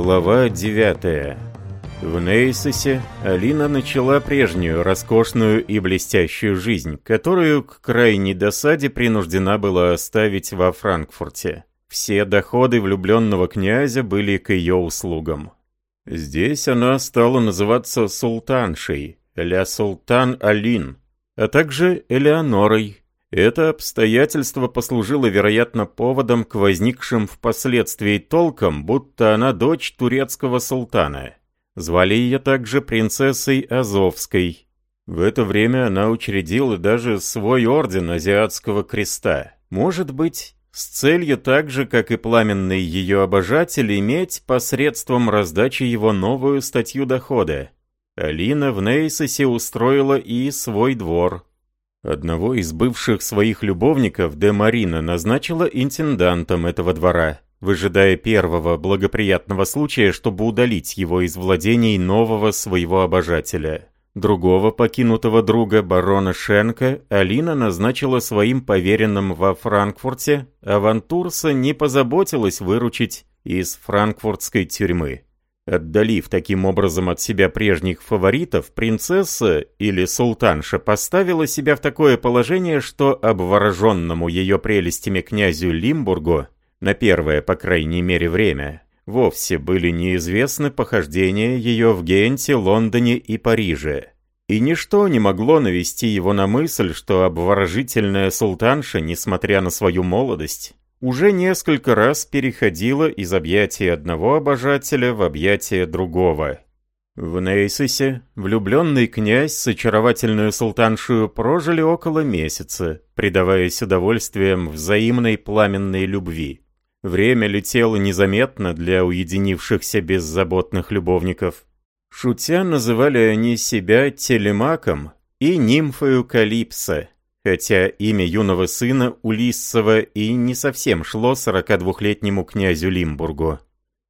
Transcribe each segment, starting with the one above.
Глава 9 В Нейсосе Алина начала прежнюю роскошную и блестящую жизнь, которую к крайней досаде принуждена была оставить во Франкфурте. Все доходы влюбленного князя были к ее услугам. Здесь она стала называться султаншей, ля султан Алин, а также Элеонорой, это обстоятельство послужило, вероятно, поводом к возникшим впоследствии толкам, будто она дочь турецкого султана. Звали ее также принцессой Азовской. В это время она учредила даже свой орден Азиатского креста. Может быть, с целью так же, как и пламенный ее обожатель, иметь посредством раздачи его новую статью дохода. Алина в Нейсосе устроила и свой двор – Одного из бывших своих любовников де Марина назначила интендантом этого двора, выжидая первого благоприятного случая, чтобы удалить его из владений нового своего обожателя. Другого покинутого друга барона Шенка Алина назначила своим поверенным во Франкфурте, а Вантурса не позаботилась выручить из франкфуртской тюрьмы. Отдалив таким образом от себя прежних фаворитов, принцесса или султанша поставила себя в такое положение, что обвороженному ее прелестями князю Лимбургу, на первое, по крайней мере, время, вовсе были неизвестны похождения ее в Генте, Лондоне и Париже. И ничто не могло навести его на мысль, что обворожительная султанша, несмотря на свою молодость, уже несколько раз переходила из объятия одного обожателя в объятия другого. В Нейсисе влюбленный князь с очаровательную султаншую прожили около месяца, предаваясь удовольствиям взаимной пламенной любви. Время летело незаметно для уединившихся беззаботных любовников. Шутя называли они себя Телемаком и нимфою Калипсо, хотя имя юного сына Улиссова и не совсем шло 42-летнему князю Лимбургу.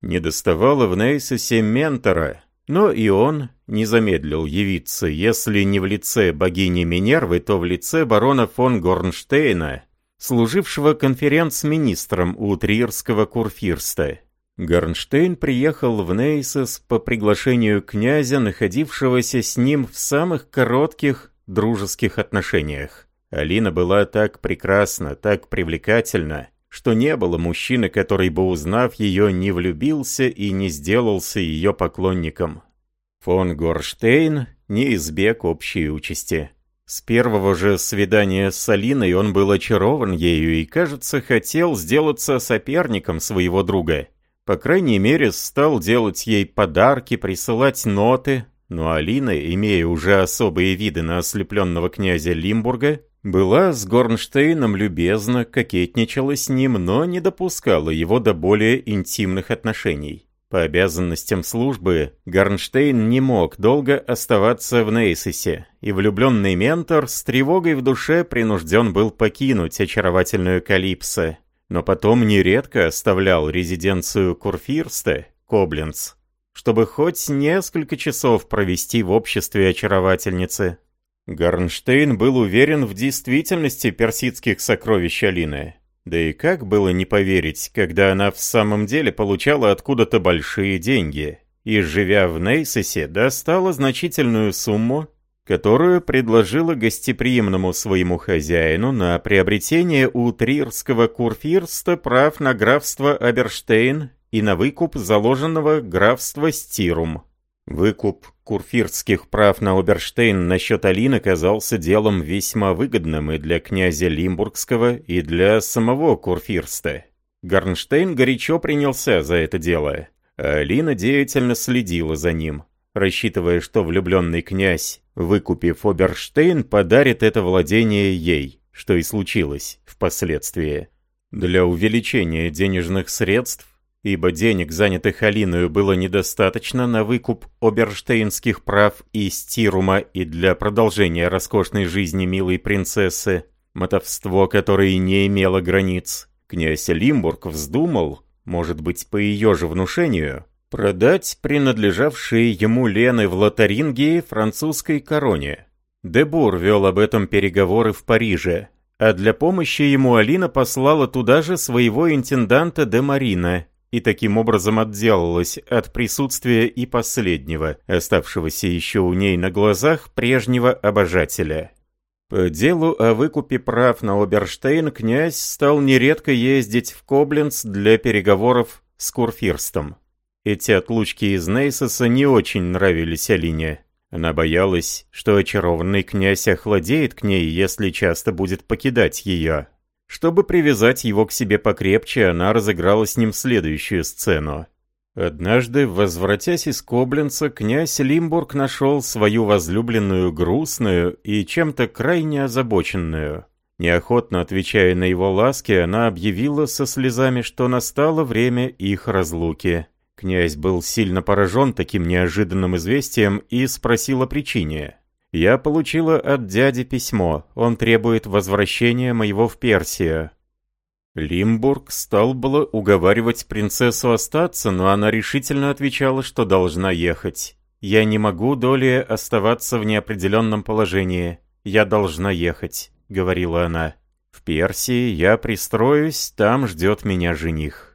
Не доставало в Нейсосе ментора, но и он не замедлил явиться, если не в лице богини Минервы, то в лице барона фон Горнштейна, служившего конференц-министром у Триерского курфирста. Горнштейн приехал в Нейсос по приглашению князя, находившегося с ним в самых коротких дружеских отношениях. Алина была так прекрасна, так привлекательна, что не было мужчины, который бы, узнав ее, не влюбился и не сделался ее поклонником. Фон Горштейн не избег общей участи. С первого же свидания с Алиной он был очарован ею и, кажется, хотел сделаться соперником своего друга. По крайней мере, стал делать ей подарки, присылать ноты, но Алина, имея уже особые виды на ослепленного князя Лимбурга, была с Горнштейном любезна, кокетничала с ним, но не допускала его до более интимных отношений. По обязанностям службы Горнштейн не мог долго оставаться в Нейсисе, и влюбленный ментор с тревогой в душе принужден был покинуть очаровательную Калипсо, но потом нередко оставлял резиденцию Курфирста, Кобленц, чтобы хоть несколько часов провести в обществе очаровательницы. Гарнштейн был уверен в действительности персидских сокровищ Алины. Да и как было не поверить, когда она в самом деле получала откуда-то большие деньги и, живя в Нейсосе, достала значительную сумму, которую предложила гостеприимному своему хозяину на приобретение у Трирского курфирста прав на графство Аберштейн и на выкуп заложенного графства Стирум. Выкуп курфиртских прав на Оберштейн насчет Алины казался делом весьма выгодным и для князя Лимбургского, и для самого Курфирста. Гарнштейн горячо принялся за это дело, а Алина деятельно следила за ним, рассчитывая, что влюбленный князь, выкупив Оберштейн, подарит это владение ей, что и случилось впоследствии. Для увеличения денежных средств ибо денег, занятых Алиною, было недостаточно на выкуп оберштейнских прав и стирума и для продолжения роскошной жизни милой принцессы, мотовство которое не имело границ. Князь Лимбург вздумал, может быть, по ее же внушению, продать принадлежавшие ему Лены в Лотарингии французской короне. Дебур вел об этом переговоры в Париже, а для помощи ему Алина послала туда же своего интенданта де Марина, и таким образом отделалась от присутствия и последнего, оставшегося еще у ней на глазах прежнего обожателя. По делу о выкупе прав на Оберштейн князь стал нередко ездить в Кобленц для переговоров с Курфирстом. Эти отлучки из Нейсоса не очень нравились Алине. Она боялась, что очарованный князь охладеет к ней, если часто будет покидать ее. Чтобы привязать его к себе покрепче, она разыграла с ним следующую сцену. Однажды, возвратясь из Кобленца, князь Лимбург нашел свою возлюбленную грустную и чем-то крайне озабоченную. Неохотно отвечая на его ласки, она объявила со слезами, что настало время их разлуки. Князь был сильно поражен таким неожиданным известием и спросил о причине. «Я получила от дяди письмо. Он требует возвращения моего в Персию». Лимбург стал было уговаривать принцессу остаться, но она решительно отвечала, что должна ехать. «Я не могу долее оставаться в неопределенном положении. Я должна ехать», — говорила она. «В Персии я пристроюсь, там ждет меня жених».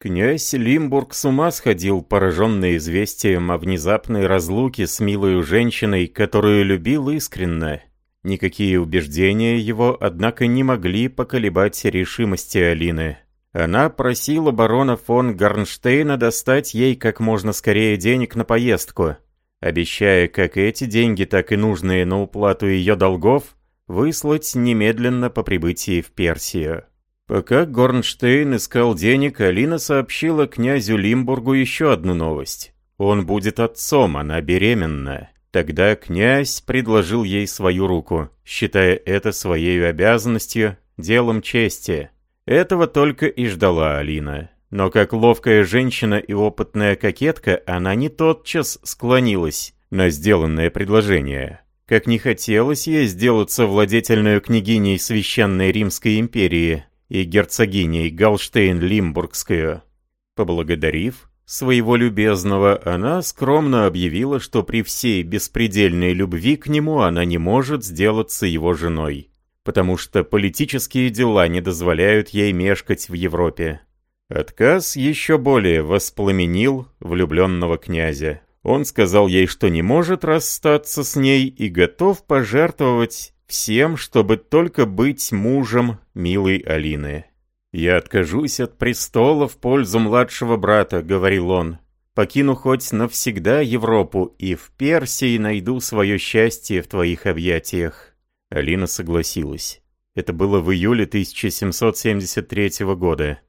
Князь Лимбург с ума сходил, пораженный известием о внезапной разлуке с милой женщиной, которую любил искренне. Никакие убеждения его, однако, не могли поколебать решимости Алины. Она просила барона фон Гарнштейна достать ей как можно скорее денег на поездку, обещая как эти деньги, так и нужные на уплату ее долгов, выслать немедленно по прибытии в Персию. Пока Горнштейн искал денег, Алина сообщила князю Лимбургу еще одну новость. Он будет отцом, она беременна. Тогда князь предложил ей свою руку, считая это своей обязанностью, делом чести. Этого только и ждала Алина. Но как ловкая женщина и опытная кокетка, она не тотчас склонилась на сделанное предложение. Как не хотелось ей сделаться владетельной княгиней Священной Римской империи, и герцогиней Галштейн-Лимбургскую. Поблагодарив своего любезного, она скромно объявила, что при всей беспредельной любви к нему она не может сделаться его женой, потому что политические дела не дозволяют ей мешкать в Европе. Отказ еще более воспламенил влюбленного князя. Он сказал ей, что не может расстаться с ней и готов пожертвовать всем, чтобы только быть мужем милой Алины. «Я откажусь от престола в пользу младшего брата», — говорил он. «Покину хоть навсегда Европу и в Персии найду свое счастье в твоих объятиях». Алина согласилась. Это было в июле 1773 года.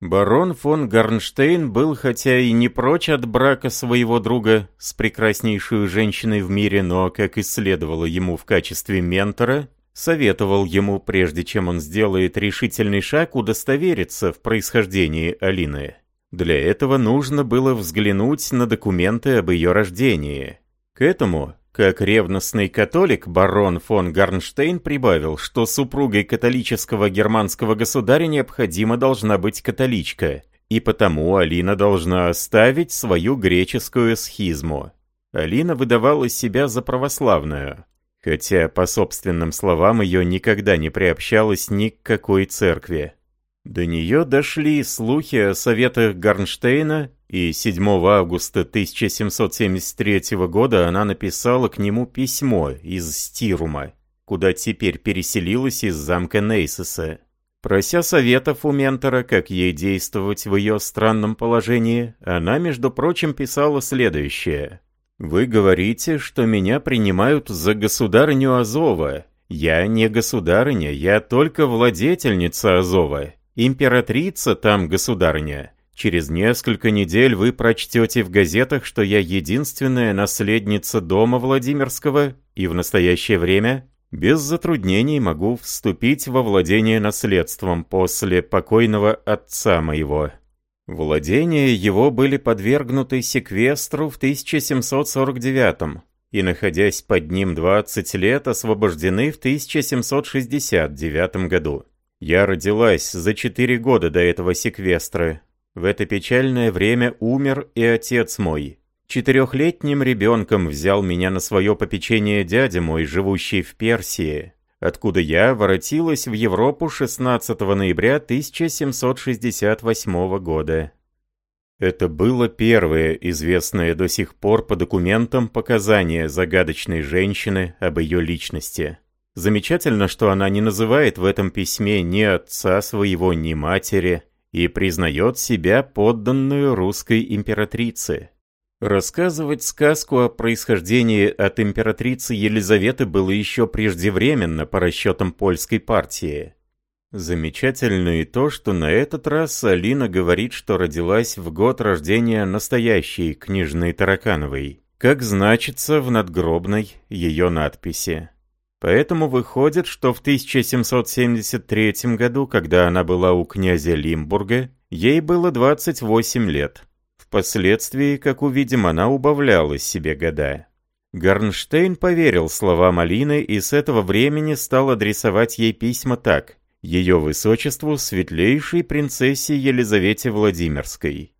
Барон фон Гарнштейн был хотя и не прочь от брака своего друга с прекраснейшей женщиной в мире, но, как и следовало ему в качестве ментора, советовал ему, прежде чем он сделает решительный шаг, удостовериться в происхождении Алины. Для этого нужно было взглянуть на документы об ее рождении. К этому как ревностный католик, барон фон Гарнштейн прибавил, что супругой католического германского государя необходимо должна быть католичка, и потому Алина должна оставить свою греческую схизму. Алина выдавала себя за православную, хотя, по собственным словам, ее никогда не приобщалась ни к какой церкви. До нее дошли слухи о советах Гарнштейна и 7 августа 1773 года она написала к нему письмо из Стирума, куда теперь переселилась из замка Нейсеса. Прося советов у ментора, как ей действовать в ее странном положении, она, между прочим, писала следующее. «Вы говорите, что меня принимают за государыню Азова. Я не государыня, я только владетельница Азова. Императрица там государыня. Через несколько недель вы прочтете в газетах, что я единственная наследница дома Владимирского, и в настоящее время без затруднений могу вступить во владение наследством после покойного отца моего. Владения его были подвергнуты секвестру в 1749 и, находясь под ним 20 лет, освобождены в 1769 году. Я родилась за четыре года до этого секвестра, в это печальное время умер и отец мой. Четырехлетним ребенком взял меня на свое попечение дядя мой, живущий в Персии, откуда я воротилась в Европу 16 ноября 1768 года. Это было первое известное до сих пор по документам показание загадочной женщины об ее личности. Замечательно, что она не называет в этом письме ни отца своего, ни матери, и признает себя подданную русской императрице. Рассказывать сказку о происхождении от императрицы Елизаветы было еще преждевременно по расчетам польской партии. Замечательно и то, что на этот раз Алина говорит, что родилась в год рождения настоящей княжны Таракановой, как значится в надгробной ее надписи. Поэтому выходит, что в 1773 году, когда она была у князя Лимбурга, ей было 28 лет. Впоследствии, как увидим, она убавляла себе года. Гарнштейн поверил словам Алины и с этого времени стал адресовать ей письма так ее высочеству светлейшей принцессе Елизавете Владимирской.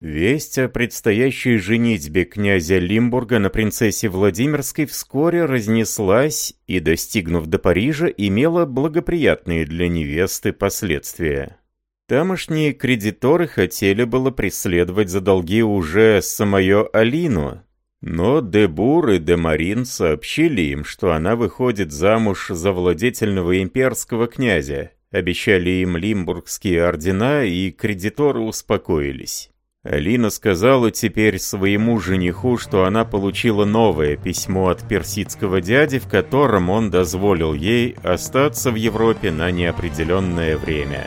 Весть о предстоящей женитьбе князя Лимбурга на принцессе Владимирской вскоре разнеслась и, достигнув до Парижа, имела благоприятные для невесты последствия. Тамошние кредиторы хотели было преследовать за долги уже самое Алину, но Дебур и Демарин сообщили им, что она выходит замуж за владетельного имперского князя, обещали им лимбургские ордена, и кредиторы успокоились. Алина сказала теперь своему жениху, что она получила новое письмо от персидского дяди, в котором он дозволил ей остаться в Европе на неопределенное время.